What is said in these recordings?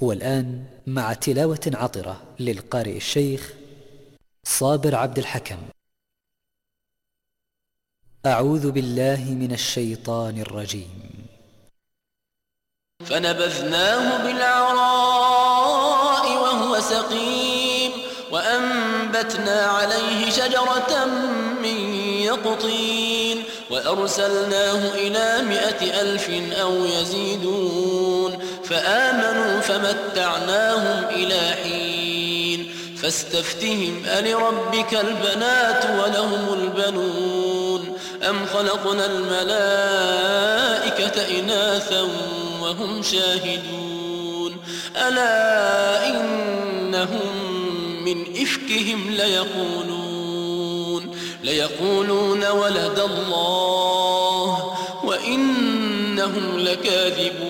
والآن مع تلاوة عطرة للقارئ الشيخ صابر عبد الحكم. أعوذ بالله من الشيطان الرجيم. فنبذناه بالعراء وهو سقيم وأنبتنا عليه شجرة من يقطين وأرسلناه إلى مئة ألف أو يزيدون. فآمنوا فمتعناهم إلى حين فاستفتهم ألربك البنات ولهم البنون أم خلقنا الملائكة إناثا وهم شاهدون ألا إنهم من إفكهم ليقولون ليقولون ولد الله وإنهم لكاذبون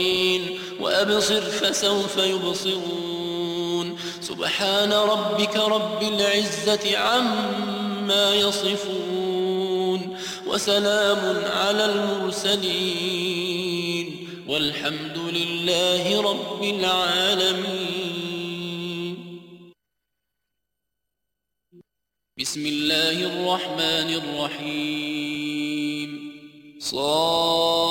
وأبصر فسوف يبصرون. سبحان ربك رب العزة عما يصفون. وسلام على المرسلين. والحمد لله رب العالمين. بسم الله الرحمن الرحيم. صاد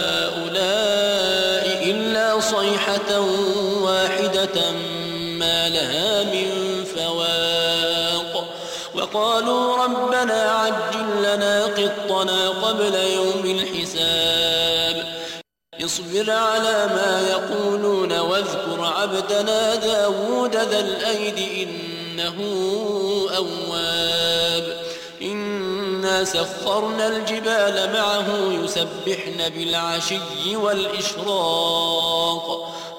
واحدة ما لها من فواق. وقالوا ربنا عجل لنا قطنا قبل يوم الحساب. اصبر على ما يقولون واذكر عبدنا داود ذا الأيد إنه أواب. إنا سخرنا الجبال معه يسبحن بالعشي والإشراق.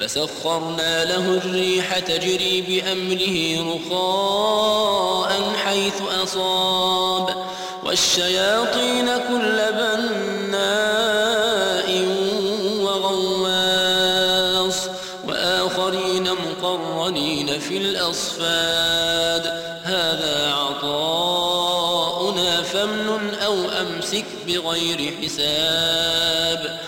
فسخرنا له الريح تجري بأمره رخاء حيث أصاب. والشياطين كل بناء وغواص. وآخرين مقرنين في الأصفاد. هذا عطاؤنا فمن أو أمسك بغير حساب.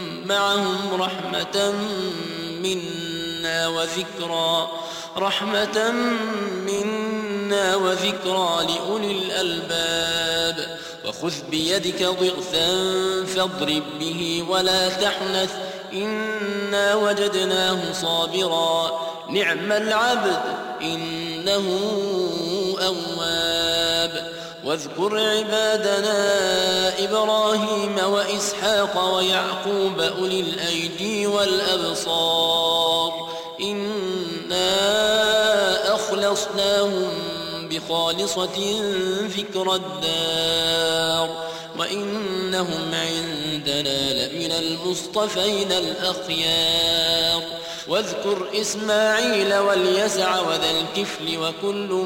معهم رحمة منا وذكرى رحمة منا وذكرى لأولي الألباب. وخذ بيدك ضغثا فاضرب به ولا تحنث إنا وجدناه صابرا. نعم العبد إنه أواب. واذكر عبادنا إبراهيم وإسحاق ويعقوب أولي الأيدي والأبصار. إنا أخلصناهم بخالصة فكر الدار. وإنهم عندنا لمن المصطفين الأخيار. واذكر إسماعيل واليسع وذا الكفل وكل